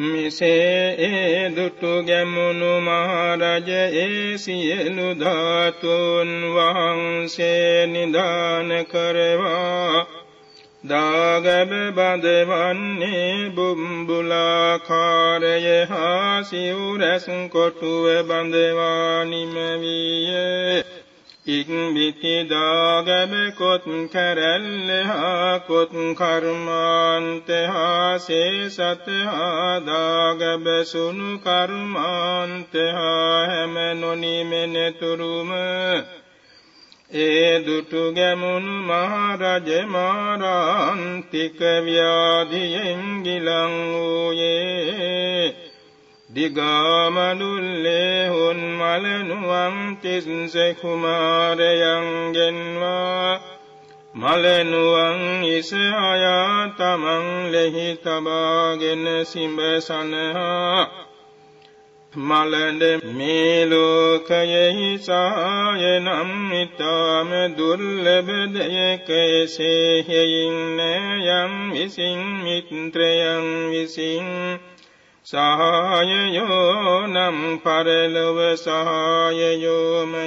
මිසේ ඒ දුටු ගැමුණු මහරජ ඒ සියලු ධාතුන් වහන්සේ නිදාන කරවා. දාගබ බඳවන්නේ බුම්බුලාකාරය හා සිවුරැස් කොටුව බඳවා නිමවිය. ඉක්බිති දාගබ කොත් කැරැල්ල හා කොත් කර්මාන්ත හා සේසත හා දාගබ සුනු කර්මාන්ත හා හැම නොනිමෙනතුරුම ඒ දුටු ගැමුණු මහරජ මාරාන්තික ව්‍යාධියෙන් ගිලං වූයේ දිගාමනුල්ලේ හොන් මලනුවම් තිස්ස කුමාරයන්ගෙන්වා මලනුවන් ඉස අයා තමන් ලෙහි තබාගෙන සිඹසනහා මලඳ මේ ලෝකයෙහි සාය නම් ඊටම දුර්ලභ දෙයක එසේහෙයින් නෑයම් විසින් මිත්‍රයන් විසින්. සහායයෝ නම් පරලොව සහායයෝමය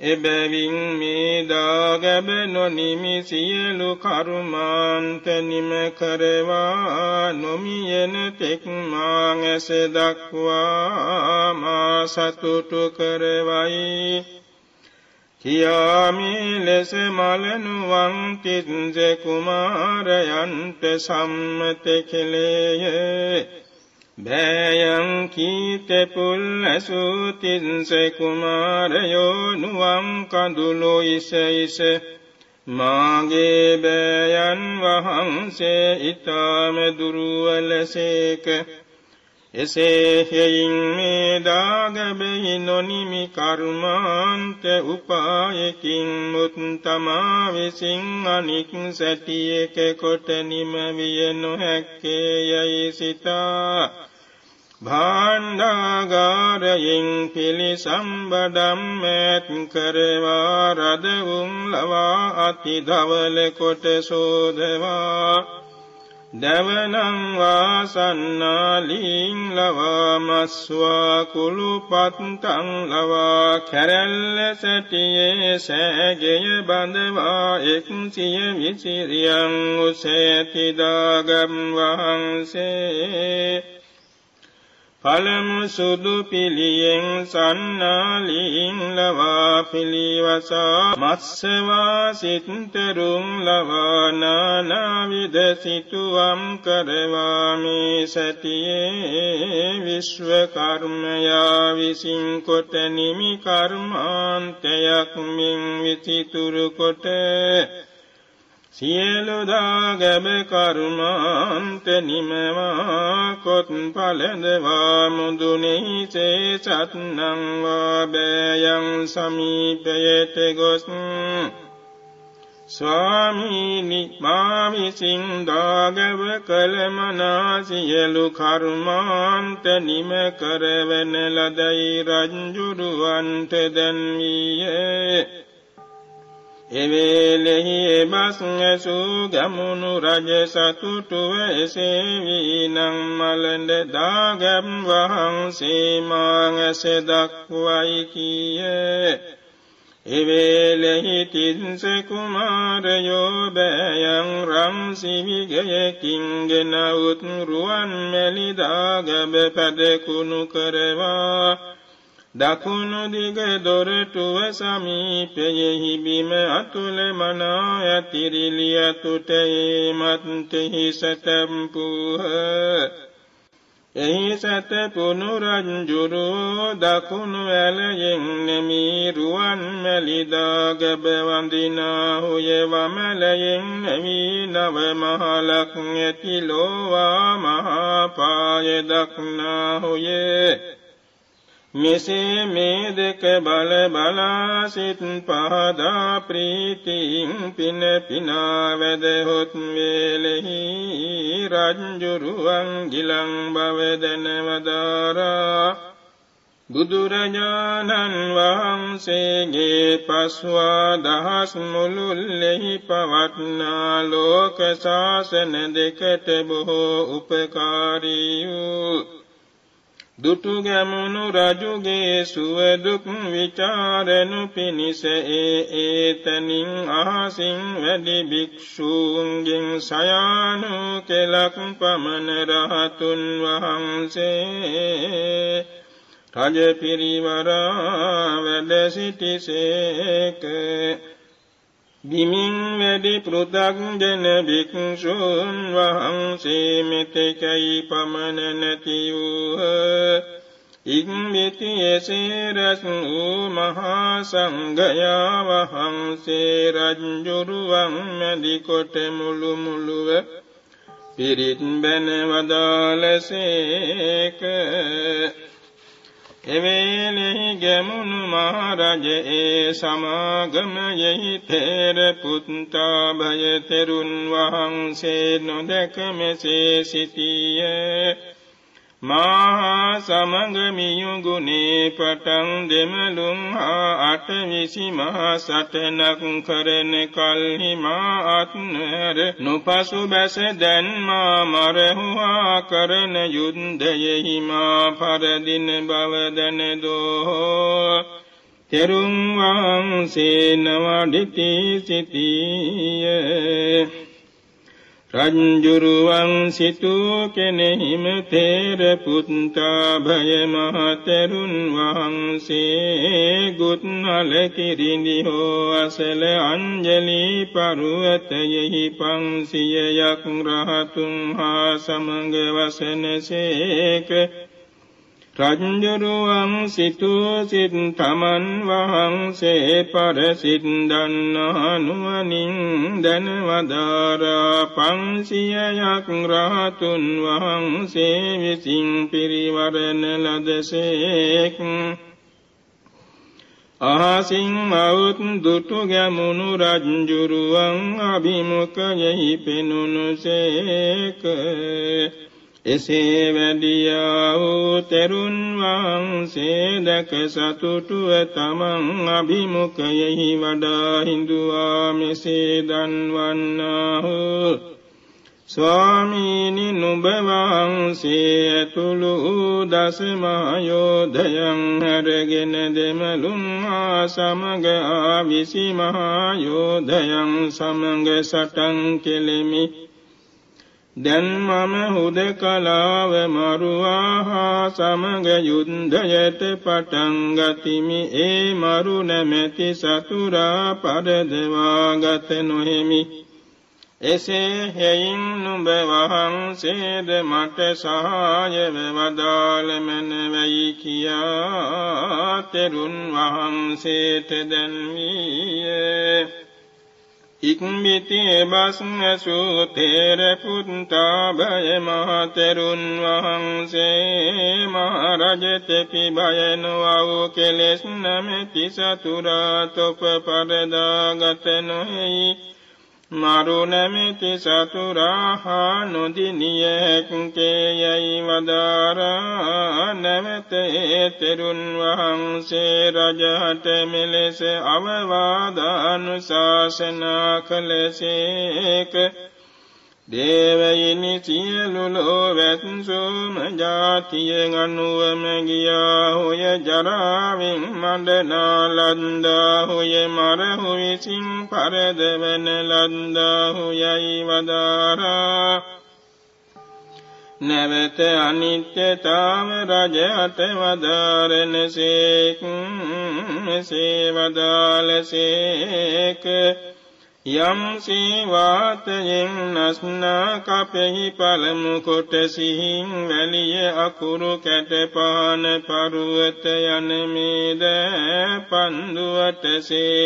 එබැවින් මේ දාගැබ නොනිමි සියලු කරුමාන්ත නිම කරවා නොමියන තෙක් මා ඇස දක්වා මා සතුටු කරවයි. කියාමි ලෙස මලනුවන් තින්ස කුමාරයන්ට සම්මත කෙලේය. බෑයන් කීතෙපුල් ඇසූතින්ස කුමාරයෝ නුවම් කඳුළු ඉස ඉස. මාගේ බෑයන් වහන්සේ ඉතාම දුරුවලසේක එසේ හෙයින් මේ දාගබෙහි නොනිමි කර්මාන්ත උපායකින් මුත් තමා විසින් අනික් සැටියක කොට නිම විය නොහැක්කේ යයි සිතා. භාණ්ඩාගාරයෙන් පිළිසම්බඩම් මෑත් කරවා රදවුම් ලවා අති දවල කොට සෝදවා. දැවනම් වාසන්නාලීන් ලවා මස්වා කුළුපත්තං ලවා කැරැල්ල සැටියේ සෑගෙය බඳවා එක්සිය විසිරියන් උසෑතිදාගම් වහන්සේ පළමු සුදු පිළියෙන් සන්නාලීන් ලවා පිළිවසා මත්සවා සිත්තරුම් ලවා නානාවිද සිතුවම් කරවා මේ සැටියේ විශ්වකර්මයා විසින් කොට නිමි කර්මාන්තයක් මින් විසිතුරු කොට සියලු දාගැබ කරුමාන්ත නිමවා කොත් පලඳවා මුදුනෙහි සේසත්නංවා බෑයන් සමීපයට ගොස්. ස්වාමීනි මාවිසින් දාගැව කළමනා සියලු කරුමාන්ත නිම කරවන ලදයි රංජුරුවන්ට දැන්වීයේ. එවේලෙහි එබස් ඇසූ ගමුණු රජ සතුටුව එසේ වීනං මලඳ දාගැම් වහන්සේ මාං ඇස දක්වයි කීය. එවේලෙහි තින්ස කුමාරයෝ බෑයන් රම් සිවිගයකින් ගෙනවුත් රුවන් මැලි දාගැබ පැදකුණු කරවා. දකුණු දිග දොරටුව සමීපයෙහි බිම අතුල මනා ඇතිරිලි අතුට ඒ මත්ෙහි සැතැම්පුහ එහි සැතපුුණු රංජුරුවෝ දකුණු ඇලයෙන් නෙමී රුවන් මැලිදාගැබ වඳිනාහුය වමලයෙන් නැවී නව මහලක් ඇති ලෝවා මහාපාය දක්නාහුයේ මෙසේ මේ දෙක බල බලා සිත් පහදා ප්‍රීතියින් පින පිනා වැදහොත් වේලෙහි රංජුරුවන් ගිලං බව දැනවදාරා. බුදුරජාණන් වහන්සේගේ පස්වා දහස් මුළුල්ලෙහි පවත්නා ලෝක ශාසන දෙකට බොහෝ උපකාරී වූ දුටු ගැමුණු රජුගේ සුවදුක් විචාරනු පිණිස ඒ ඒතනින් අහසින් වැඩි භික්ෂූන්ගෙන් සයානු කෙලක් පමණ රහතුන් වහන්සේ. රජ පිරිවරා වැඩ සිටිසේක බිමින් වැඩි පෘථග්ජන භික්ෂූන් වහන්සේ මෙතෙකයි පමණ නැති වූහ ඉක්මිති එසේ රැස් වූ මහා සංඝයා වහන්සේ රජ්ජුරුවන් මැදි කොට මුළු මුළුව පිරිත් බැන වදාලසේක එවේලෙහි ගැමුණු මහරජ ඒ සමාගමයෙහි තේර පුත්තා භය තෙරුන් වහන්සේ නොදැක මෙසේ සිටියේ මහා සමග මියුගුණේ පටන් දෙමළුම් හා අටවිසි මහා සටනක් කරන කල්හි මා අත්නර නොපසු බැස දැන් මා මරහුවා කරන යුද්ධයෙහි මා පරදින බව දැනදෝ තෙරුම් වහන්සේ නවඩිති සිටියේ. රංජුරුවන් සිතූ කෙනෙහිම තේර පුත්තා භය මහතෙරුන් වහන්සේ ගුත්නල කිරිඳි හෝ අසල අංජලි පරුවතයෙහි පන්සියයක් රහතුන් හා සමග වසනසේක රජ්ජුරුවන් සිතූ සිත් තමන් වහන්සේ පරසිත් දන්නහනුවනින් දැනවදාරා පන්සියයක් රහතුන් වහන්සේ විසින් පිරිවරණ ලදසේක් අහසින් මවුත් දුටු ගැමුණු රජ්ජුරුවන් අභිමුඛයෙහි පෙනුනුසේක එසේ වැඩියා වූ තෙරුන් වහන්සේ දැක සතුටුව තමන් අභිමුඛයෙහි වඩා හිඳුවා මෙසේ දන්වන්නාහු. ස්වාමීනි නුඹ වහන්සේ ඇතුළු දසමහයෝධයන් හැරගෙන දෙමළුම් ආ සමග ආවිසි මහයෝධයන් සමග සටන් කෙලෙමි. දැන් මම හුදකලාව මරුවාහා සමග යුද්ධයට පටන් ගතිමි. ඒ මරු නැමැති සතුරා පරදවා ගත නොහෙමි. එසේ හෙයින් නුඹ වහන්සේද මට සහායව වදාළමන වෙයි කියා තෙරුන් වහන්සේට දැන්වීයේ. ඉක්මිති බස්නසු තේර පුත්තා භය මහතෙරුන් වහන්සේ මහරජතෙපි භයනුවව් කෙලෙස් නමැති සතුරා තොප පරදාගත නොහෙයි. මරු නැමැති සතුරාහා නොදිනිය හැක්කේ යැයි වදාරා නැවත ඒ තෙරුන් වහන්සේ රජහට මෙලෙස අවවාදානුශාසනා කළසේක. දේවයිනි සියලු ලෝවැත්සෝම ජාතියෙන් අනුවම ගියා. හොය ජරාවෙන් මඩනා ලන්දා හොය මරහු විසින් පරදවන ලන්දා හොයයි වදාරා. නැවත අනිත්‍යතාව රජයට වදාරන සේක් මෙසේ වදාලසේක යම් සීවාතයෙන් නස්නා කපෙහි පළමු කොට සිහින් වැලිය අකුරු කැටපාන පරුවත යන මේද පන්දුවටසේ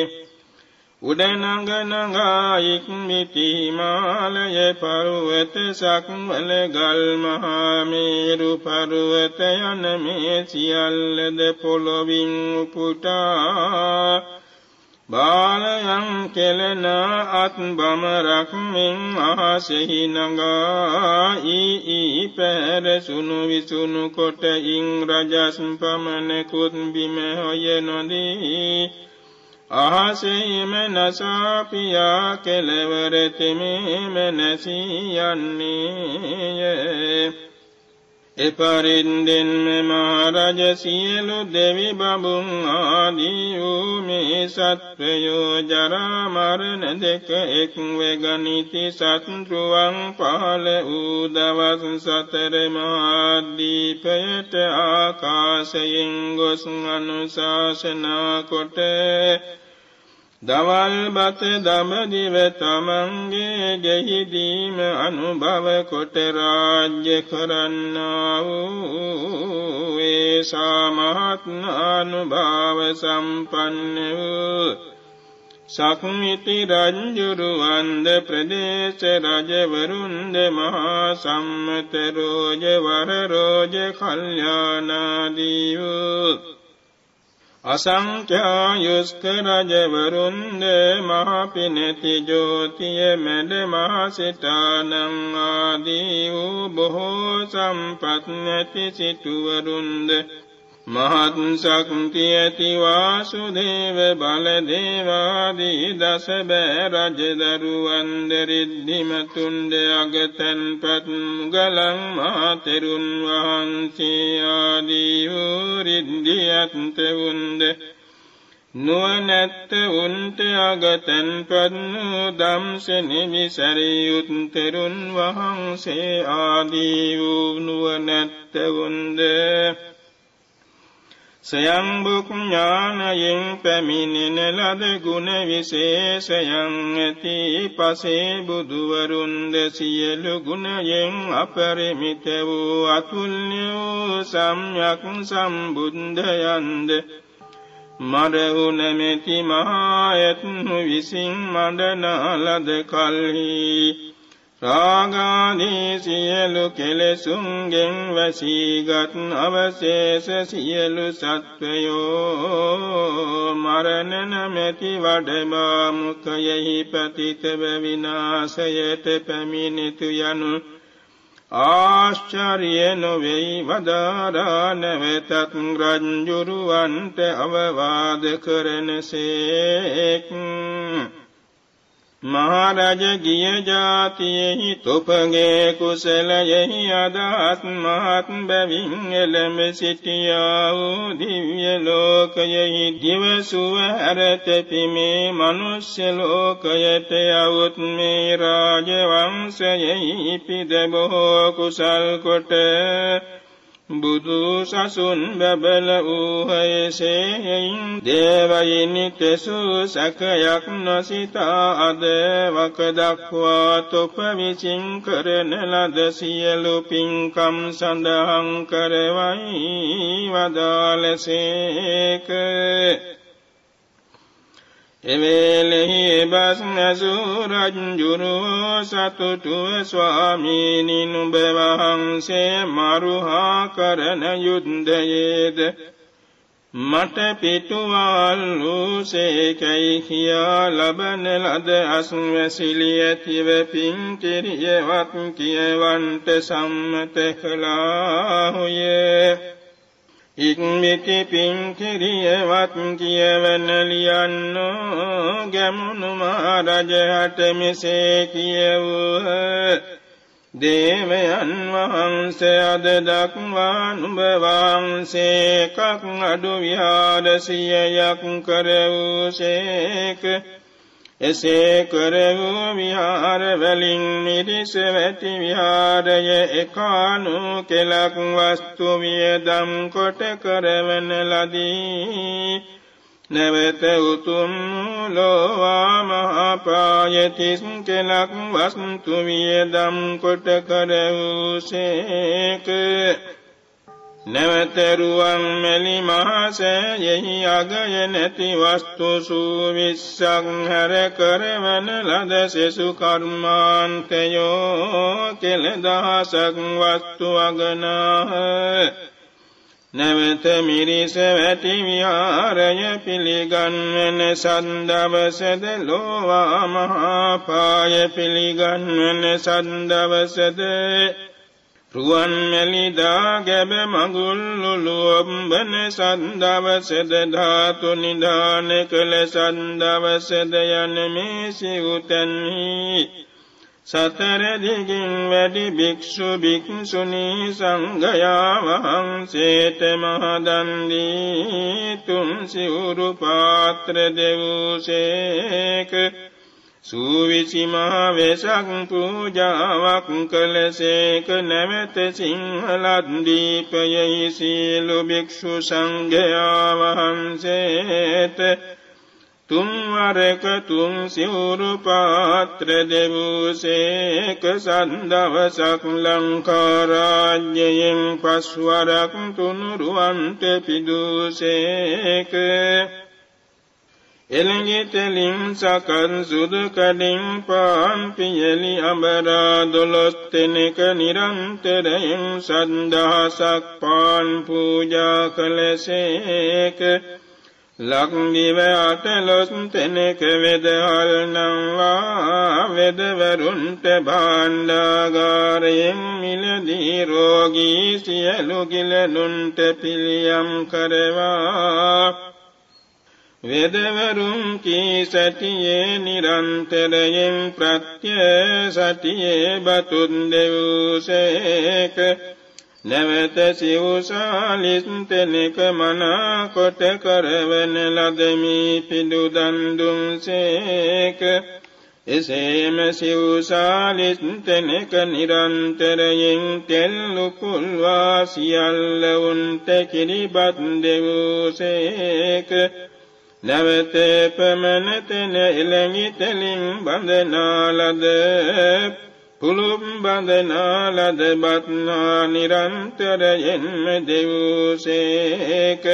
උඩනඟ නඟා ඉක්මිති හිමාලය පරුවත සක්වල ගල් මහාමේරු පරුවත යන මේ සියල්ලද පොළොවින් උපුටා. බාලයන් කෙලන අත් බමරක් මින් අහසෙහි නගා ඊ ඊ පැරසුණු විසුණු කොට ඉන් රජස් පමණකුත් බිම හොය නොදී. අහසෙහිම නසාපියා කෙලවර තෙමෙම නැසී යන්නේය. එපරින්දෙන්ම මහරජ සියලු දෙවි බඹුන් ආදී වූ මේ සත්වයෝ ජරා මරණ දෙක එක් වෙගනිති සත්රුවන් පහළ වූ දවස් සතර මහාදීපයට ආකාශයෙන් ගොස් අනුශාසනා කොට දවල් බත දමදිව තමන්ගේ ගෙහිදීම අනුභව කොට රාජ්‍ය කරන්නා වූ ඒ සාමහත් අනුභව සම්පන්න වූ. සක්මිති රංජුරුවන්ද ප්‍රදේශ රජවරුන්ද මහා සම්මත රෝජ වර රෝජ කල්යානාදී වූ. අසංඛ්‍යායුස්ක රජවරුන්ද මහපිනති ජෝතිය මැඩ මහසිතානං ආදී වූ බොහෝ සම්පත් නැති සිටුවරුන්ද මහත් ශක්තිය ඇති වාසුදේව බලදේවාදී දස බෑ රජදරුවන් දෙරිද්ධිමතුන්ද අගතන්පත් මුගලන් මහතෙරුන් වහන්සේ ආදී වූ රිද්ධියත්ත වුන්ද නුවනැත්ත උන්ට අගතන්පත් වූ දම්සෙනි විසරියුත්තරුන් වහන්සේ ආදී වූ නුවනැත්ත වුන්ද සයම්බුක් ඥානයෙන් පැමිණෙන ලද ගුණ විශේෂයන් ඇති පසේ බුදුවරුන්ද සියලු ගුණයෙන් අපරිමිත වූ අතුල්‍ය වූ සම්යක් සම්බුද්ධයන්ද මරවුන මෙති මහායත්නු විසින් මඩනා ලද කල්හි රාගාදී සියලු කෙලෙසුන්ගෙන් වැසීගත් අවශේෂ සියලු සත්වයෝ මරණ නැමැති වඩමා මුඛයෙහි පතිතව විනාශයට පැමිණිතු යනු ආශ්චර්ය නොවේයි වදාරා නැවතත් රංජුරුවන්ට අවවාද කරනසේක් මහරජ ගිය ජාතියෙහි තොපගේ කුසලයෙහි අදහත් මහත් බැවින් එළඹ සිටියා වූ දිව්‍ය ලෝකයෙහි දිවසුව හැරත පිමේ මනුෂ්‍ය ලෝකයට යවුත් මේ රාජවංශයෙහි පිද බොහෝ කුසල් කොට බුදු සසුන් බබල වූහයසේයින් දේවයිනි තෙසු සැකයක් නොසිතා අද වකදක්වා තොප විසින් කරන ලද සියලු පින්කම් සඳහන් කරවයි වදාලසේක එවේලෙහි එබස් නැසූ රජ්ජුරුවෝ සතුටුව ස්වාමීනි නුඹ වහන්සේ මරුහා කරන යුද්ධයේද? මට පිටුවල් වූසේකැයි කියා ලබන ලද අස්වැසිලි ඇතිව පින් කිරියවත් කියවන්ට සම්මත කළාහුයේ. ඉක්මිති පින් කිරියවත් කියවන ලියන්නෝ ගැමුණු මහරජහට මෙසේ කියවූහ. දේවයන් වහන්සේ අද දක්වා නුඹ වහන්සේ එකක් අඩු විහාරසියයක් කරවූසේක. එසේ කරවූ විහාර වලින් මිරිස වැටි විහාරය එකානු කෙලක් වස්තු වියදම් කොට කරවන ලදී. නැවත උතුම් ලෝවා මහපායතිස් කෙලක් වස්තු වියදම් කොට කරවූසේක නැවතරුවන් මෙලි මහසෑයෙහි අගය නැති වස්තු සූවිස්සක් හැර කරවන ලද සෙසු කර්මාන්තයෝ කෙළදහසක් වස්තු අගනාහ. නැවත මිරිස වැටි විහාරය පිළිගන්වන සන්දවසද ලෝවා මහා පාය පිළිගන්වන සන්දවසද රුවන් මැලිදා ගැබ මගුල්ලුලු ඔම්බන සන්දවසද ධාතු නිධාන කළ සන්දවසද යන මේ සිවුතන්හි සතර දිගින් වැඩි භික්ෂු භික්ෂුණී සංඝයා වහන්සේට මහදන් දී තුන් සිවුරු පාත්‍ර දෙවූසේක සූවිසි මහ වෙසක් පූජාවක් කළසේක නැවත සිංහලත් දීපයෙහි සීලු භික්ෂු සංඝයා වහන්සේට තුන්වරක තුන් සිවුරු පාත්‍ර දෙවූසේක සන්දවසක් ලංකාරාජ්‍යයෙන් පස්වරක් තුනුරුවන්ට පිදුසේක එළඟිතලින් සකන් සුදු කඩින් පාන් පියලි අඹරා දොළොස් තෙනක නිරන්තරයෙන් සන්දහසක් පාන් පූජා කළසේක. ලක්දිව අටලොස් තෙනක වෙදහල් නම්වා වෙදවරුන්ට භාණ්ඩාගාරයෙන් මිලදී රෝගී සියලු ගිලනුන්ට පිළියම් කරවා. වෙදවරුන් කී සැටියේ නිරන්තරයෙන් ප්‍රත්‍ය සටියේ බතුන් දෙවූසේක නැවත සිව්සාලිස් තෙනක මනා කොට කරවන ලදමි පිඩු දන්දුන්සේක එසේම සිව්සාලිස් තෙනක නිරන්තරයෙන් තෙල්ලු කුල්වා සියල්ල උන්ට කිරිබත් දෙවූසේක නැවත පමණ තෙන එළඟි තෙලින් බඳනාලද පුළුම් බඳනා ලද බත්නා නිරන්තරයෙන්ම දෙවූසේක.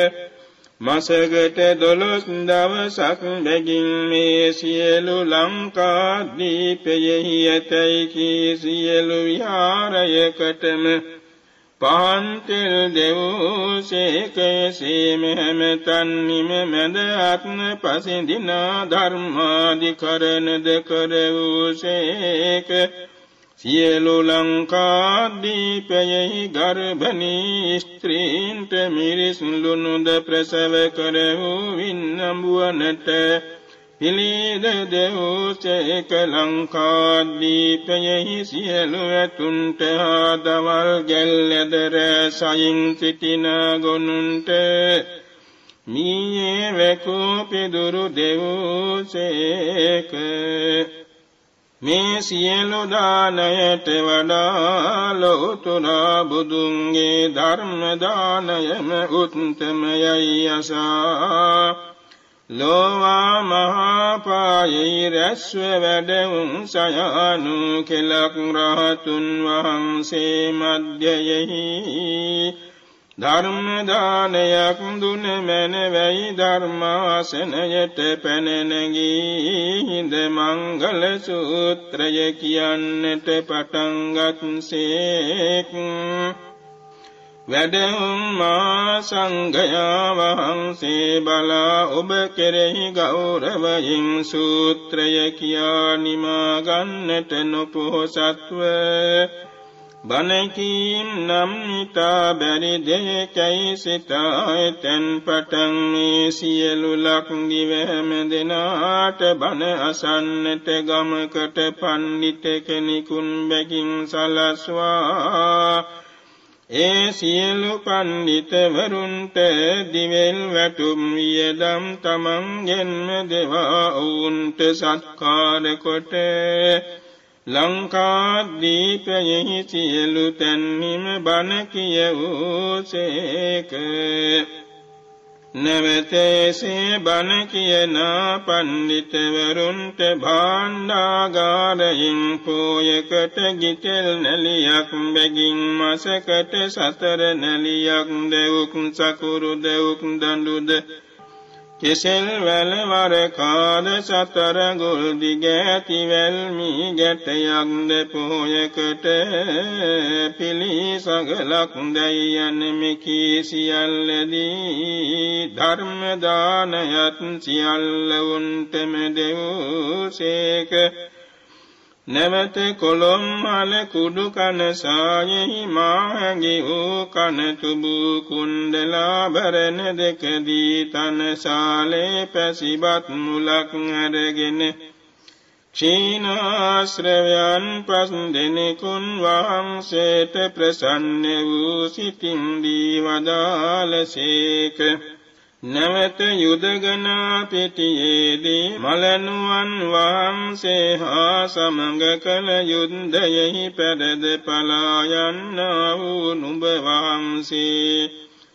මසගට දොළොස් දවසක් බැගින් මේ සියලු ලංකාදීපයෙහි ඇතැයි කී සියලු විහාරයකටම පහන්තෙල් දෙවූසේකසේම හැමතන්නිම මැද අත්න පසිදිනා ධර්මාධිකරණද කරවූසේක සියලු ලංකාදීපයෙහි ගර්භනී ස්ත්‍රීන්ට මිරිස්ලුනුද ප්‍රසව කරවූ වින්නඹුවනට පිළිද දෙවූසේක ලංකාදීපයෙහි සියලු ඇතුන්ට හා දවල් ගැල්ලෙදර සයින් සිටින ගොනුන්ට මීයේ වැකූ පිදුරු දෙවූසේක මේ සියලු දානයට වඩා ලෝතුරා බුදුන්ගේ ධර්ම දානයම උත්තමයයි අසා. ලෝවා මහාපායෙහි රැස්ව වැඩවුන් සයානු කෙලක් රහතුන් වහන්සේ මධ්‍යයෙහි. ධර්මදානයක් දුන මැනවැයි ධර්මාසනයට පැනනගී. හිඳ මංගල සූත්‍රය කියන්නට පටන්ගත් සේක් වැඩහුම් මා සංඝයා වහන්සේ බලා ඔබ කෙරෙහි ගෞරවයින් සූත්‍රය කියා නිමා ගන්නට නොපොහොසත්ව. බණකීම් නම් හිතා බැරි දෙයකැයි සිතා තැන් පටන් මේ සියලු ලක් දිවැම දෙනාට බණ අසන්නට ගමකට පණ්ඩිත කෙනෙකුන් බැගින් සලස්වා. ඒ සියලු පණ්ඩිතවරුන්ට දිවෙල් වැටුම් වියදම් තමන්ගෙන්ම දෙවා ඔවුන්ට සත්කාර කොට. ලංකාදීපයෙහි සියලු තැන්හිම බණ කියවූසේක නැවතේසේ බණ කියන පණ්ඩිතවරුන්ට භාණ්ඩාගාරයෙන් පෝයකට ගිතෙල් නැලියක් බැගින් මසකට සතර නැලියක් දෙවුක් සකුරු දෙවුක් දඬුද කෙසෙල් වැල වර කාද සතර ගුල් දිග ඇති වැල්මි ගැටයක්ද පොයකට පිළිසගලක් දැයි යන මෙකී සියල්ලදී ධර්ම දානයත් සියල්ල උන්ටම දෙවූසේක නැවත කොළොම් මල කුඩු කන සායෙහි මාහැඟි වූ කන තුබු කුණ්ඩලාභරණ දෙකදී තන ශාලේ පැසිබත් මුලක් අරගෙන ක්ෂීනාශ්‍රවයන් පස් දෙනෙකුන් වහන්සේට ප්‍රසන්න වූ සිතින් දී වදාලසේක නැවත යුදගනා පිටියේදී මලනුවන් වහන්සේ හා සමඟ කළ යුද්ධයෙහි පැරද පලායන්නා වූ නුඹ වහන්සේ.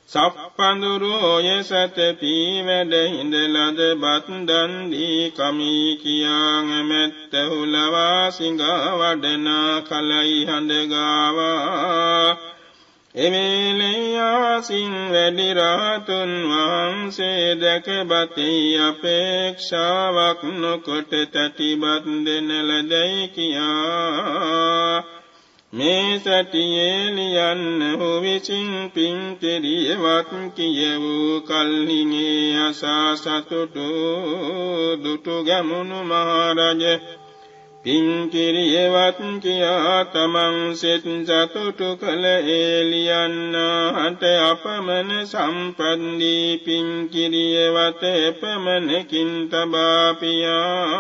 සප්පඳුරෝය සතපී වැඩ හිඳලද බත්දන්දී කමී කියාං මැත්තහුලවා සිංහා වඩනා කලයි හඳගාවා එවේලයාසින් වැඩි රාතුන් වහන්සේ දැකබති අපේක්ෂාවක් නොකොට තැටිබත් දෙන ලදැයි කියා. මේ සැටියේලියන්න හුවිසින් පින්තෙරියවත් කියවූ කල්හිගේ අසා සතුටු දුටු ගැමුණු මහරජ පින්කිරියවත් කියා තමන් සෙත් සතුටු කළ ඒලියන්නාහට අපමණ සම්පන්දී පින්කිරියවත එපමණකින් තබාපියා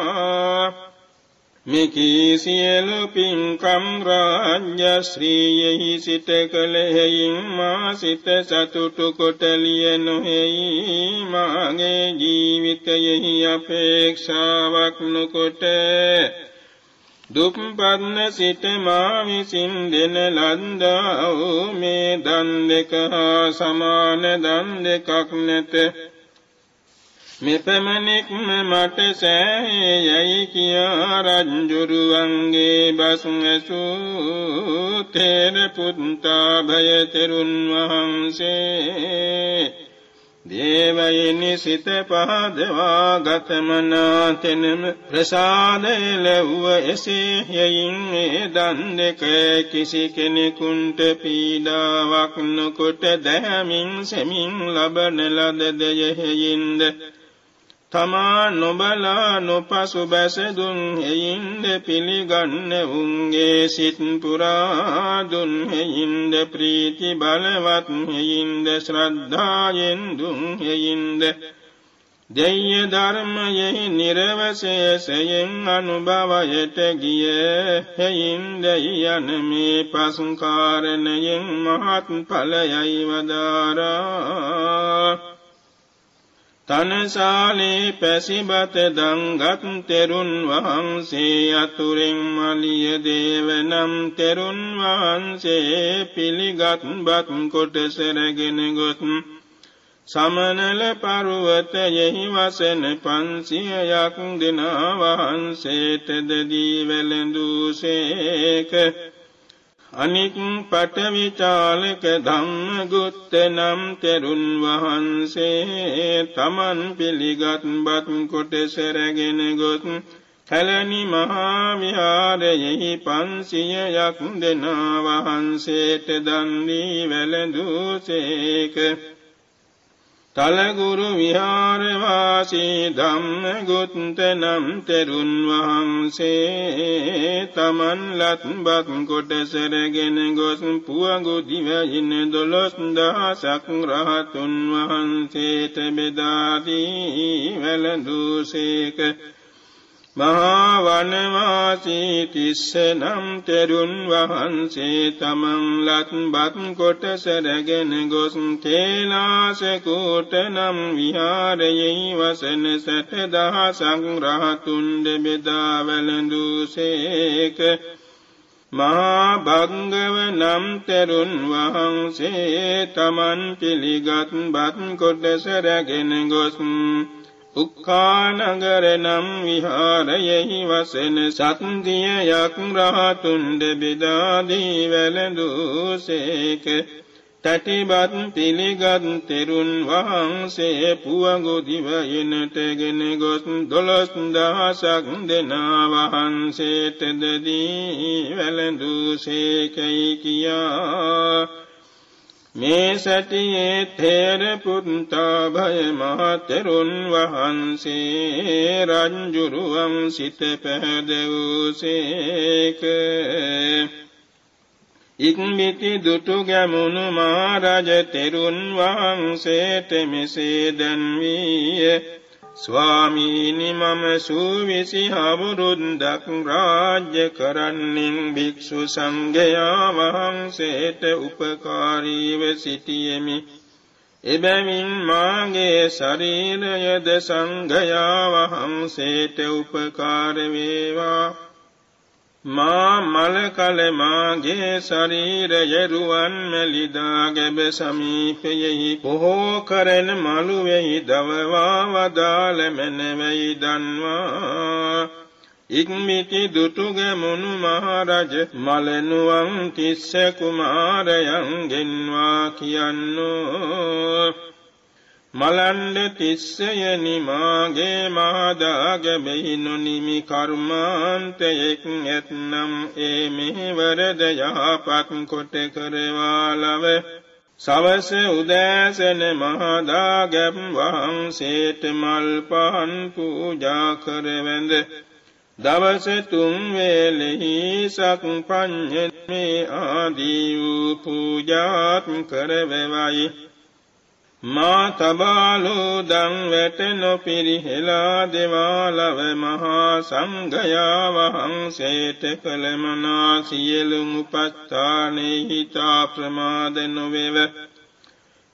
මෙකී සියලු පින්කම් රාජ්‍ය ශ්‍රීයෙහි සිට කළෙහින් මා සිත සතුටු කොටලිය නොහෙයි මාගේ ජීවිතයෙහි අපේක්ෂාවක් නොකොට දුප්පත්න සිට මා විසින් දෙන ලන්දා වූ මේ දන් දෙක හා සමාන දන් දෙකක් නැත. මෙපමණෙක්ම මට සෑහේ යැයි කියා රජ්ජුරුවන්ගේ බසුන් ඇසූ තේර පුත්තා භය තෙරුන් වහන්සේ දේවයිනි සිත පහදවා ගතමනාතෙනම ප්‍රසාදය ලැව්ව එසේ යයින් ඒ දන් දෙක කිසි කෙනෙකුන්ට පීඩාවක් නොකොට දැහැමින් සෙමින් ලබන ලද දෙයෙහින්ද තමා නොබලා නොපසු බැසදුන් හෙයින්ද පිළිගන්න උන්ගේ සිත් පුරාදුන් හෙයින්ද ප්‍රීති බලවත් හෙයින්ද ශ්‍රද්ධායෙන් දුන් හෙයින්ද දෙය්‍ය ධර්මයෙහි නිරවශේෂයෙන් අනුභවයට ගිය හෙයින්ද යන මේ පසුකාරණයෙන් මහත් ඵලයයි වදාරා. තනශාලේ පැසිබත දංගත් තෙරුන් වහන්සේ අතුරෙන් මලිය දේවනම් තෙරුන් වහන්සේ පිළිගත් බත් කොට සැරගෙන ගොත් සමනල පරුවතයෙහි වසන පන්සියයක් දෙනා වහන්සේට දදී වැළඳූසේක අනික් පටවිචාලක ධම්මගුත්ත නම් තෙරුන් වහන්සේ තමන් පිළිගත් බත් කොට සැරගෙන ගොත් කැලණි මහා විහාරයෙහි පන්සියයක් දෙනා වහන්සේට දන් දී වැළඳූසේක තලගුරු විහාරවාසී ධම්මගුත්ත නම් තෙරුන් වහන්සේ තමන් ලත්බත් කොට සැරගෙන ගොස් පුවගු දිවයින දොළොස් දහසක් රහතුන් වහන්සේට බෙදාදී වැළඳූසේක. මහා වනවාසී තිස්ස නම් තෙරුන් වහන්සේ තමන් ලත් බත් කොට සැරගෙන ගොස් තේලාසකූට නම් විහාරයෙහි වසන සැට දහසක් රහතුන්ද බෙදා වැළඳූසේක මහා භංගව නම් තෙරුන් වහන්සේ තමන් පිළිගත් බත් කොට සැරගෙන ගොස් උක්කානගර නම් විහාරයෙහි වසන සත්දියයක් රහතුන්ඩ බෙදාදී වැළඳූසේක තටිබත් පිළිගත් තෙරුන් වහන්සේ පුවඟු දිවයිනටගෙන ගොස් දොළොස් දහසක් දෙනා වහන්සේටදදී වැළඳූසේකැයි කියා. මේ සැටියේ තේර පුත්තා භය මහතෙරුන් වහන්සේ රංජුරුවම් සිත පැහැදවූසේක. ඉක්මිති දුටු ගැමුණු මහරජ තෙරුන් වහන්සේට මෙසේ දැන්වීය. ස්වාමීනි මම සූවිසි අවුරුද්දක් රාජ්‍ය කරන්නින් භික්ෂු සංඝයා වහන්සේට උපකාරීව සිටියෙමි. එබැවින් මාගේ ශරීරයද සංඝයා වහන්සේට උපකාර වේවා. මා මල කල මාගේ ශරීරය රුවන් මැලිදා ගැබ සමීපයෙහි පොහෝ කරන මළුවෙහි දවවා වදාළ මැනවෙයි දන්වා. ඉක්මිති දුටුගැමුණු මහරජ මලනුවන් තිස්ස කුමාරයන් ගෙන්වා කියන්නෝ. මලන්ඩ තිස්සයනි මාගේ මාදාගැබෙහි නොනිමි කර්මාන්තයෙක් ඇත්නම් ඒ මෙහිවරද යහපත් කොට කරවාලව. සවස උදෑසන මහදාගැම් වහන්සේට මල් පහන් පූජා කරවැඳ. දවස තුන්වේලෙහි සක් පඤ්ඤමේ ආදී වූ පූජාත් කරවවයි. මා තබාලෝ දං වැට නොපිරිහෙලා දෙවාලව මහා සංඝයා වහන්සේට කළමනා සියලුම උපස්ථානේ හිතා ප්‍රමාද නොවේව.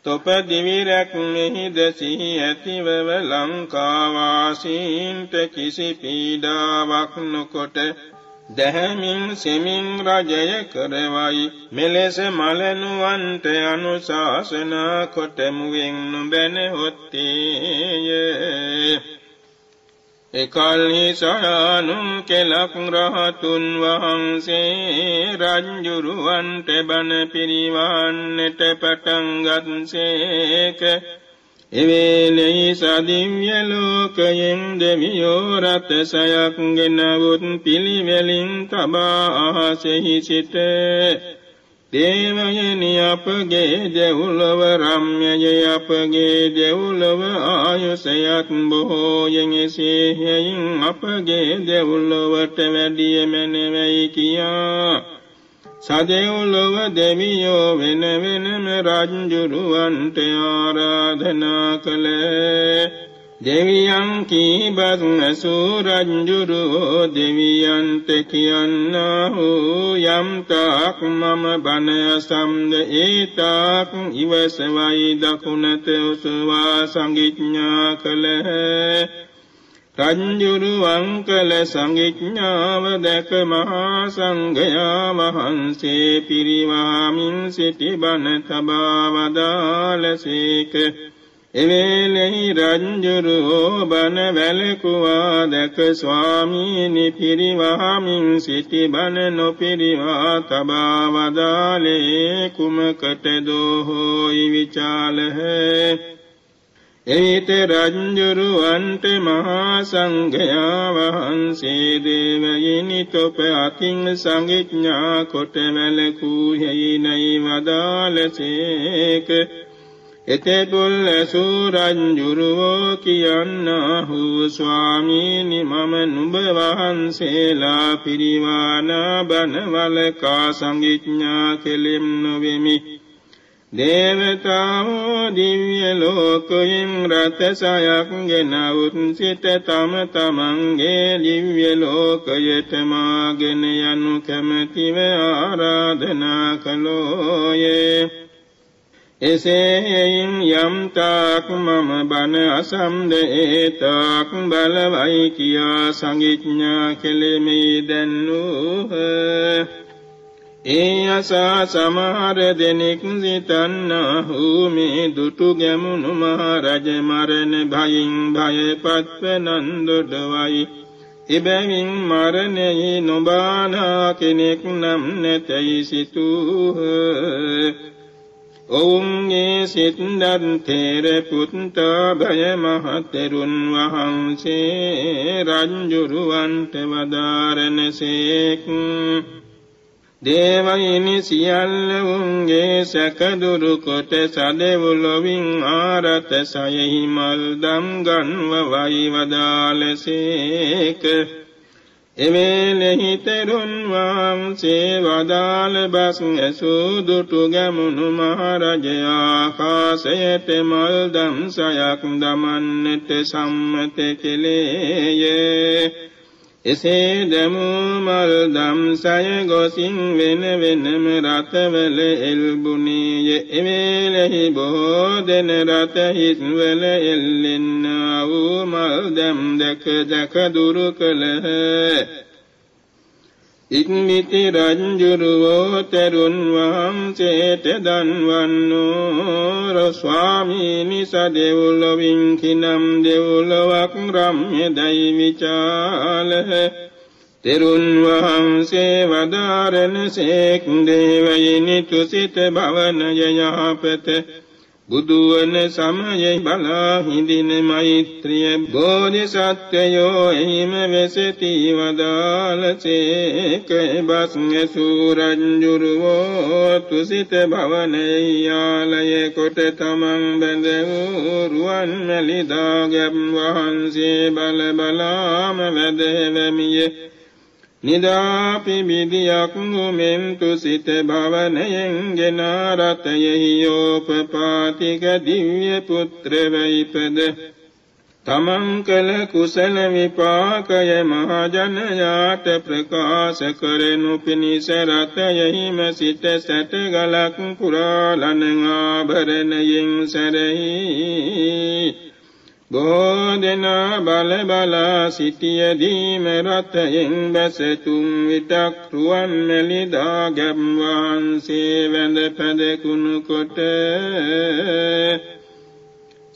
තොප දිවිරැක් මෙහිද සිහි ඇතිවව ලංකාවාසීන්ට කිසි පීඩාවක් නොකොට දැහැමින් සෙමින් රජය කරවයි. මෙලෙස මලනුවන්ට අනුශාසනා කොටමුවෙන් නොබැන හොත්තේය. එකල්හි සයානුම් කෙලක් රහතුන් වහන්සේ රංජුරුවන්ට බණ පිරිවන්නට පටන්ගත්සේක එවේලෙහි සදිව්‍ය ලෝකයෙන් දෙවියෝ රතසයක් ගෙනවුත් පිළිවෙලින් තබා අහසෙහි සිට. දේවයනි අපගේ දෙව්ලොව රම්‍යය අපගේ දෙව්ලොව ආයුසයත් බොහෝයෙන් එසේහෙයින් අපගේ දෙව්ලොවට වැඩිය මැනවයි කියා. සදෙව්ලොව දෙවියෝ වෙන වෙනම රජ්ජුරුවන්ට ආරාධනා කළේ. දෙවියන් කීබත් ඇසූ රජ්ජුරුවෝ දෙවියන්ට කියන්නාහු යම්තාක් මම බනයසම්ද ඒතාක් ඉවසවයි දකුණත උසවා සංගිඥා කළහ රංජුරුවන් කළ සංගිඥාව දැක මහා සංඝයා වහන්සේ පිරිවාමින් සිටි බණ තබා වදාලසේක එවේලෙහි රංජුරුවෝ බණ වැලකුවා දැක ස්වාමීනි පිරිවාමින් සිටි බණ නොපිරිවා තබා වදාලේ කුමකට දෝහෝයි විචාලහේ. එවිට රංජුරුවන්ට මහා සංඝයා වහන්සේ දේවයිනි තොප අතින් සංගිඥා කොට වැලකූ හෙයිනයි වදාලසේක එතෙපුල් ඇසූ රංජුරුවෝ කියන්නාහු ස්වාමීනි මම නුඹ වහන්සේලා පිරිවානා බනවලකා සංගිඥා කෙලෙම් නොවෙමි. දේවතාවෝ දිව්‍ය ලෝකයෙන් රතසයක් ගෙනවුත් සිට තම තමන්ගේ දිව්‍ය ලෝකයට මාගෙන යනු කැමැතිව ආරාධනා කළෝයේ. එසේයින් යම්තාක් මම බන අසම්ද ඒතාක් බලවයි කියා සංගිඥා කෙලෙමි දැන්නූහ. ඒ අසා සමහර දෙනෙක් සිතන්නාහු මේ දුටු ගැමුණු මහරජ මරණ භයින් භයපත්ව නන්දොඩවයි. එබැවින් මරණෙහි නොබානා කෙනෙක් නම් නැතැයි සිතූහ. ඔවුන්ගේ සිත්දත් තේර පුත්තා භය මහතෙරුන් වහන්සේ රංජුරුවන්ට වදාරනසේක් දේවයිනි සියල්ල උන්ගේ සැකදුරු කොට සදෙවුලොවින් ආරත සයෙහි මල් දම් ගන්ව වයිවදාලසේක එවේලෙහි තෙරුන් වහන්සේ වදාළ බස් ඇසූ දුටු ගැමුණු මහරජයා ආකාශයට මල් දම්සයක් දමන්නට සම්මත කෙලේය. එසේ දැමූ මල් දම්සය ගොසින් වෙන වෙනම රතවල එල්බුණීය එවේලෙහි බොහෝ දෙන රත හිස්වල එල්ලෙන්නා වූ මල් දැම් දැක දැක දුරු කළහ. ඉක්මිති රංජුරුවෝ තෙරුන් වහන්සේට දන්වන්නෝ. රස්වාමීනි සදෙවුලොවින් කිනම් දෙවුලොවක් රම්ය දයි විචාලහ තෙරුන් වහන්සේ වදාරණ සේක් දේවයිනි තුසිත භවනය යහපත. බුදුවන සමයෙහි බලා හිඳින මෛත්‍රිය. බෝධිසත්වයෝ එහිම වෙසති වදාලසේක බස්න සූරංජුරුවෝ තුසිත භවනයේ යාලය කොට තමන් බැඳ වූ රුවන් මැලි දාගැම් වහන්සේ බල බලාම වැදෙවමියේ නිදාපි බිදියක් මෙන්තු සිත භවනයෙන් ගෙන රතයෙහි යෝපපාතික දිව්‍ය පුත්‍ර වෛපද තමන් කළ කුසල විපාකය මහජනයාට ප්‍රකාශ කරනු පිණිස රතයෙහිම සිට සැට ගලක් පුරාලන ආභරණයෙන් සැරහි බොහෝ දෙනා බල බලා සිටියදීම රථයෙන් බැසතුම් විටක් රුවන් මැලිදා ගැම් වහන්සේ වැඳ පැදකුණු කොට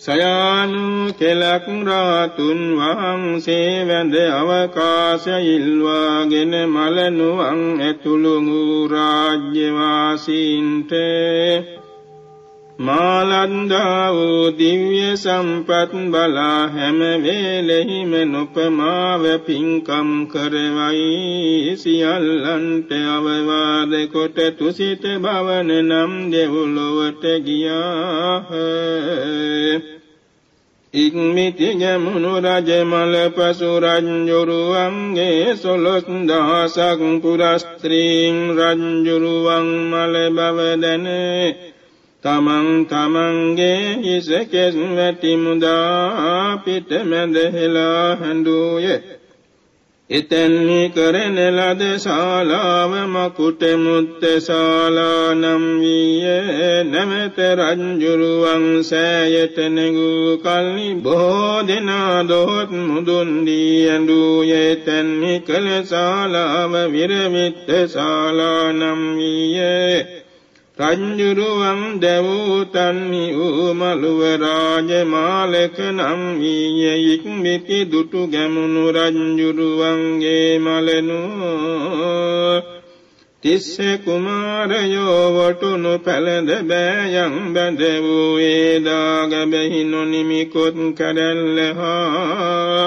සයානු කෙලක් රාතුන් වහන්සේ වැඳ අවකාශ ඉල්වාගෙන මලනුවන් ඇතුළු වූ රාජ්‍යවාසීන්ට මාලන්දා වූ දිව්‍ය සම්පත් බලා හැම වේලෙහිම නොපමාව පින්කම් කරවයි. සියල්ලන්ට අවවාද කොට තුසිත භවන නම් දෙව්ලොවට ගියාහ. ඉක්මිති ගැමුණු රජමල පසු රංජුරුවන්ගේ සොළොස් දහසක් පුරස්ත්‍රීන් රංජුරුවන් මල බව දැනේ. තමන් තමන්ගේ හිස කෙස් වැටි මුදා පිට මැදහෙලා හැඳුය එතැන්හි කරන ලද ශාලාව මකුට මුත්ත ශාලා නම් වීය. නැමත රංජුරුවන් සෑයට නැගූ කල්හි බොහෝ දෙනා දොහොත් මුදුන් දී ඇඳූයේ තැන්හි කළ ශාලාව විරමිත්ත ශාලා නම් වීය. රංජුරුවම් දැවූ තන්නි වූ මළුව රාජමාලක නම් වීය ඉක්මිති දුටු ගැමුණු රංජුරුවන්ගේ මලනු. තිස්ස කුමාරයෝ වටුණු පැළඳ බෑයන් බැඳ වූ ඒදාගබැහි නොනිමිකොත් කරැල්ලහා.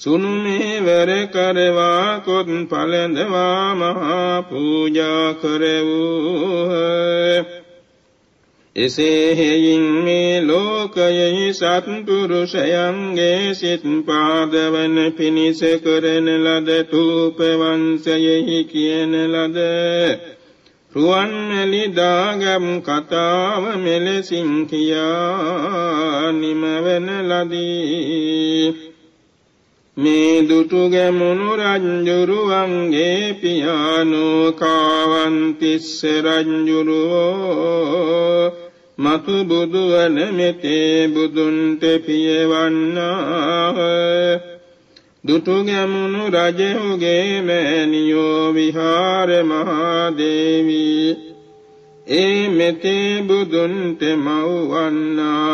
සුනුමේවර කරවා කොත් පළඳවා මහා පූජා කරවූහ. එසේ හෙයින් මේ ලෝකයෙහි සත්පුරුෂයන්ගේ සිත් පාදවන පිණිස කරන ලද තූපවංශයෙහි කියන ලද රුවන්මැලි දාගම් කතාව මෙලෙසින් කියා නිමවන ලදී. මේ දුටු ගැමුණු රංජුරුවන්ගේ පියානෝ කාවන්තිස්ස රංජුරුවෝ මතු බුදුවන මෙතේ බුදුන්ට පියවන්නාහ දුටු ගැමුණු රජහුගේ මෑනියෝ විහාර මහාදේවී ඒ මෙතේ බුදුන්ට මව්වන්නාහුයේ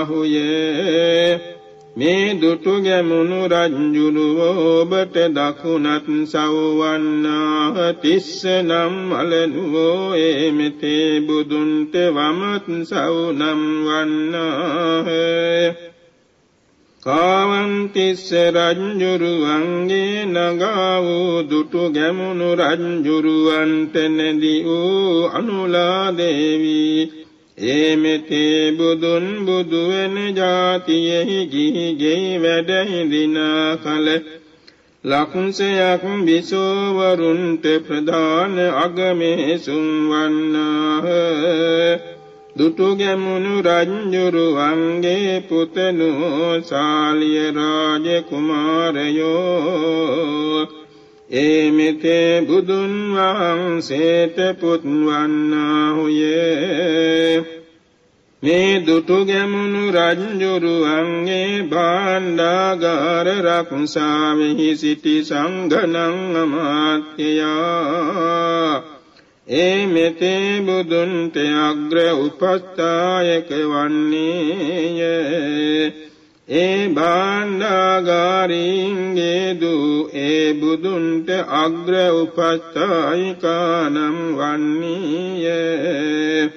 මේ දුටු ගැමුණු රංජුරුව ඔබට දකුණත් සවවන්නාහ තිස්ස නම් මලනුවෝ එමෙතේ බුදුන්ට වමත් සවුනම් වන්නාහ. කාවන්තිස්ස රජ්ජුරුවන්ගේ නගා වූ දුටු ගැමුණු රජ්ජුරුවන්ට නැදි වූ අනුලා දේවී ඒමෙතේ බුදුන් බුදුවෙන ජාතියෙහි ගිහි ගෙයි වැඩහිඳිනා කල ලකුන්සයක් විසෝවරුන්ට ප්‍රධාන අගමේසුම් වන්නාහ. දුටු ගැමුණු රජ්ජුරුවන්ගේ පුතනු සාලිය රාජ කුමාරයෝ ඒමිතේ බුදුන් වහන්සේට පුත්වන්නාහුයේ මේ දුටු ගැමුණු රජ්ජුරුවන්ගේ භාණ්ඩාගාර රක්ෂාවෙහි සිටි සංඝනං අමාත්‍යයා. ඒ මෙතේ බුදුන්ට අග්‍ර උපස්ථායක වන්නේය. ඒ භාණ්ඩාගාරීන්ගේ දූ ඒ බුදුන්ට අග්‍ර උපස්ථායිකානම් වන්නේය.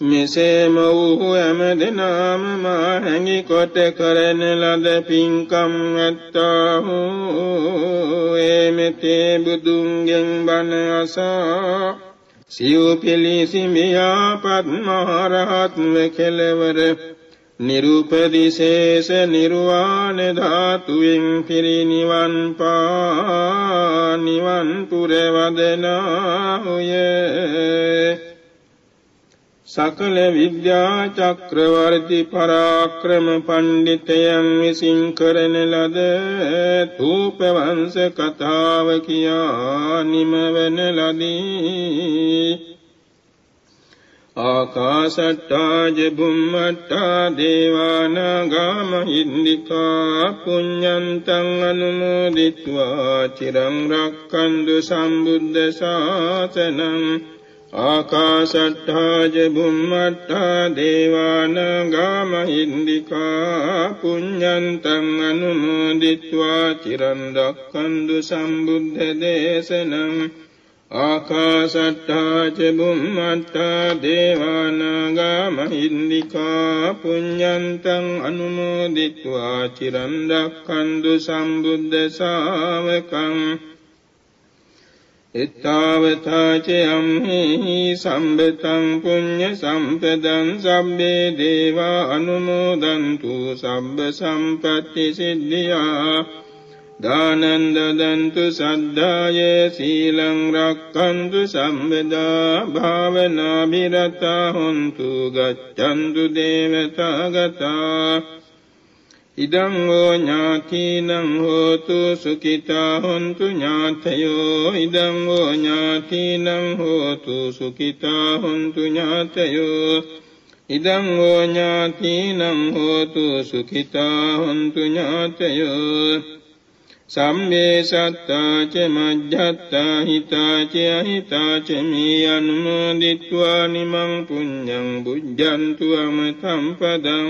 මෙසේම වූ හැම දෙනාම මා හැඟි කොට කරන ලද පින්කම් ඇත්තාහු. ඒ මෙතේ බුදුන්ගෙන් බණ අසා. සිව් පිළිසිමියාපත් මහරහත් කෙලවර නිරුපදිශේෂ නිර්වාණ ධාතුවෙන් පිරිනිවන් පා නිවන් පුරවදනාය සකල විද්‍යා චක්‍රවර්ති පරාක්‍රම පණ්ඩිතයන් විසින් කරන ලද තූප වංශ කතාව කියා නිමවන ලදී ආකාසට්ටා ජෙබුම්මට්ටා දේවානාගාම හින්දිකා පුඤ්ඤන්තං අනුමෝදිත්වා චිරං රක්ඛන්තු සම්බුද්ධ ශාසනං ආකාසට්ටා ජෙබුම්මට්ටා දේවානාගාම හින්දිකා පුඤ්ඤන්තං අනුමෝදිත්වා චිරං රක්ඛන්තු සම්බුද්ධ දේශනං ආකාශට්ඨාජ බුම්මට්ඨා දේවානාගා මහින්దికා පුඤ්ඤන්තං අනුමෝදිත්වා චිරන් රක්ඛන්තු සම්බුද්ධ ශාවකං එත්තාවතාචයම්හි සම්බතං පුඤ්ඤ සම්පදං සබ්බේ දේවා අනුමෝදන්තු සබ්බ සම්පත්ති සිද්ධියා දානන්ද දන්තු සද්ධාය සීලං රක්ඛන්තු සම්බදා භාවනා බිරතා හොන්තු ගච්ඡන්තු දේවතා ගතා ඉදං හෝ ඥාතිනං හෝතු සුඛිතා හොන්තු ඥාතයෝ ඉදං හෝ ඥාතිනං හෝතු සුඛිතා හොන්තු ඥාතයෝ ඉදං හෝ ඥාතිනං හෝතු සුඛිතා හොන්තු ඥාතයෝ සම්මේ සත්තා ච මජ්ජත්තා හිතා ච අහිතා ච මේ අනුමෝදිත්වා නිමං පුඤ්ඤං බුද්ධන්තු අමතං පදං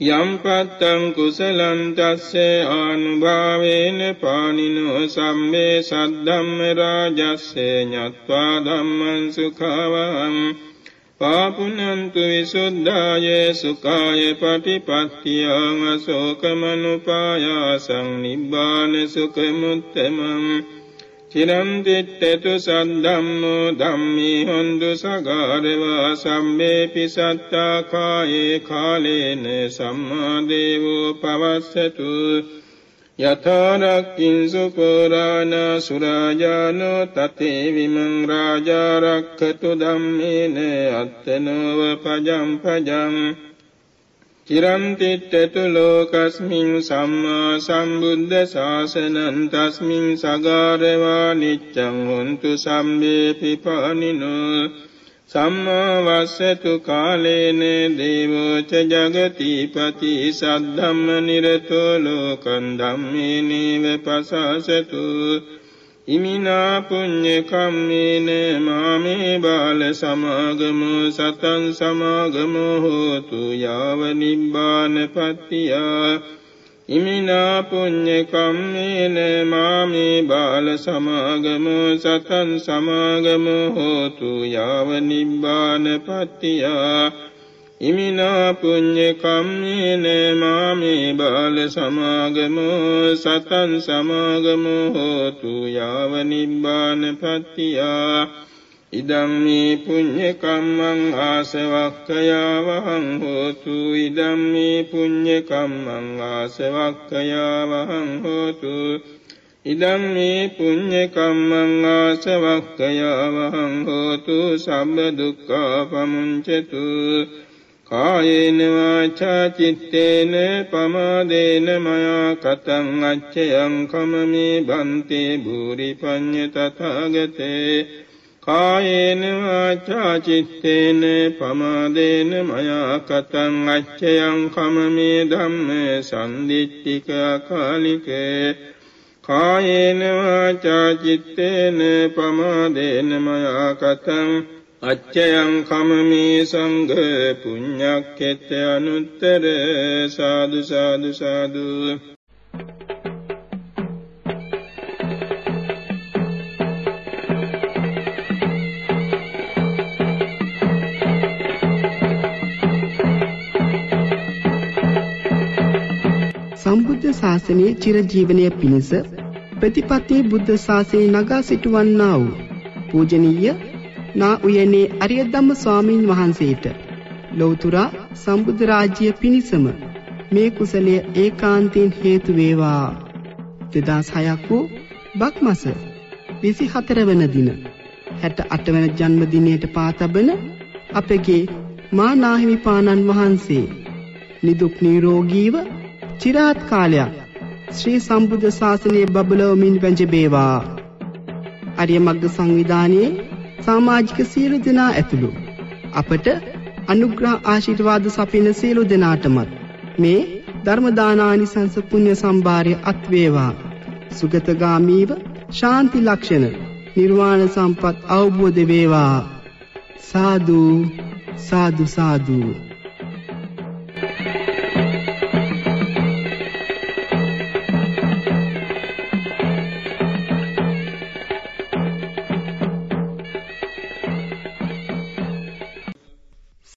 යම්පත්තං කුසලං තස්සේ ආනුභාවේන පානිනෝ සම්මේ සද්ධම්ම රාජස්සේ ඤත්වා ධම්මං සුඛවං පාපුනන්තු විසුද්ධාය සුඛාය පටිපත්තියං අශෝකමනුපායාසං නිබ්බාන සුඛමුත්තමං චිරන්තිට්ඨතු සද්ධම්මෝ ධම්මේ හොන්දු සගාරවා සම්මේපි සත්තා කායේ කාලේන සම්මා දේවෝ පවස්සතු යථාරක්කින්සු පුරාණ සුරාජානෝ තතේ විමං රාජාරක්ඛතු ධම්මේන අත්තනෝව පජම් පජම් චිරන්තිට්ඨතු ලෝකස්මින් සම්මා සම්බුද්ධ ශාසනං තස්මින් සගාරවා නිච්ඡං හොන්තු සම්මේ පිපානිනෝ සම්මා වස්සතු කාලේන දේවෝ ච ජගතිපති සද්ධම්ම නිරතෝ ලෝකං ධම්මේනේව පසසතු. ඉමිනා පුඤ්ඤ කම්මේන මාමේ බාල සමාගමෝ සතං සමාගමෝ හෝතු යාව නිබ්බාන පත්තියා. ඉමිනා පුඤ්ඤ කම්මේන මාමේ බාල සමාගමෝ සතං සමාගමෝ හෝතු යාව නිබ්බාන පත්තියා. ඉමිනා පුඤ්ඤ කම්මේන මාමේ බාල සමාගමෝ සතං සමාගමෝ හෝතු යාව නිබ්බාන පත්තියා. ඉදම් මේ පුඤ්ඤ කම්මං ආසවක්ඛයාවහං හෝතු ඉදම් මේ පුඤ්ඤ කම්මං ආසවක්ඛයාවහං හෝතු. ඉදම් මේ පුඤ්ඤ කම්මං ආසවක්ඛයාවහං හෝතු සම්බ දුක්ඛා පමුංචතු කායේන වාචා චිත්තේන පමාදේන මයා කතං අච්චයං කමමේ බන්තේ භූරි පඤ්ඤ තථාගතේ කායේන වාචා චිත්තේන පමාදේන මයා කතං අච්චයං කමමේ ධම්ම සම්දිට්ඨික අකාලිකේ කායේන වාචා චිත්තේන පමාදේන මයා කතං අච්චයං කමමේ සංඝ පුඤ්ඤක්ඛෙත්ත අනුත්තර සාදු සාදු සාදු. සම්බුද්ධ ශාසනයේ චිරජීවනය පිණිස ප්‍රතිපත්ති බුද්ධ ශාසනය නගා සිටුවන්නා වූ පූජනීය නා උයනේ අරිය ධම්ම ස්වාමින් වහන්සේට ලෞතුරා සම්බුද්ධ රාජ්‍ය පිණිසම මේ කුසලය ඒකාන්තයෙන් හේතු වේවා. 2006ක් වූ බක් මාස 24 වන දින 68 වන ජන්මදිනයට පාතබන අපගේ මා නාහිමිපාණන් වහන්සේ නිදුක් නිරෝගීව চিරාත් කාලයක් ශ්‍රී සම්බුද්ධ ශාසනයේ බබලවමින් වැජබේවා. ආර්ය මග්ග සංවිධානයේ සමාජික සියලු දෙනා ඇතුළු අපට අනුග්‍රහ ආශිර්වාද සපින සියලු දෙනාටමත් මේ ධර්ම දානානිසංස පුණ්‍ය සම්භාරය අත් වේවා. සුගතගාමීව ශාන්ති ලක්ෂණ නිර්වාණ සම්පත් අවබෝධ වේවා. සාදු සාදු සාදු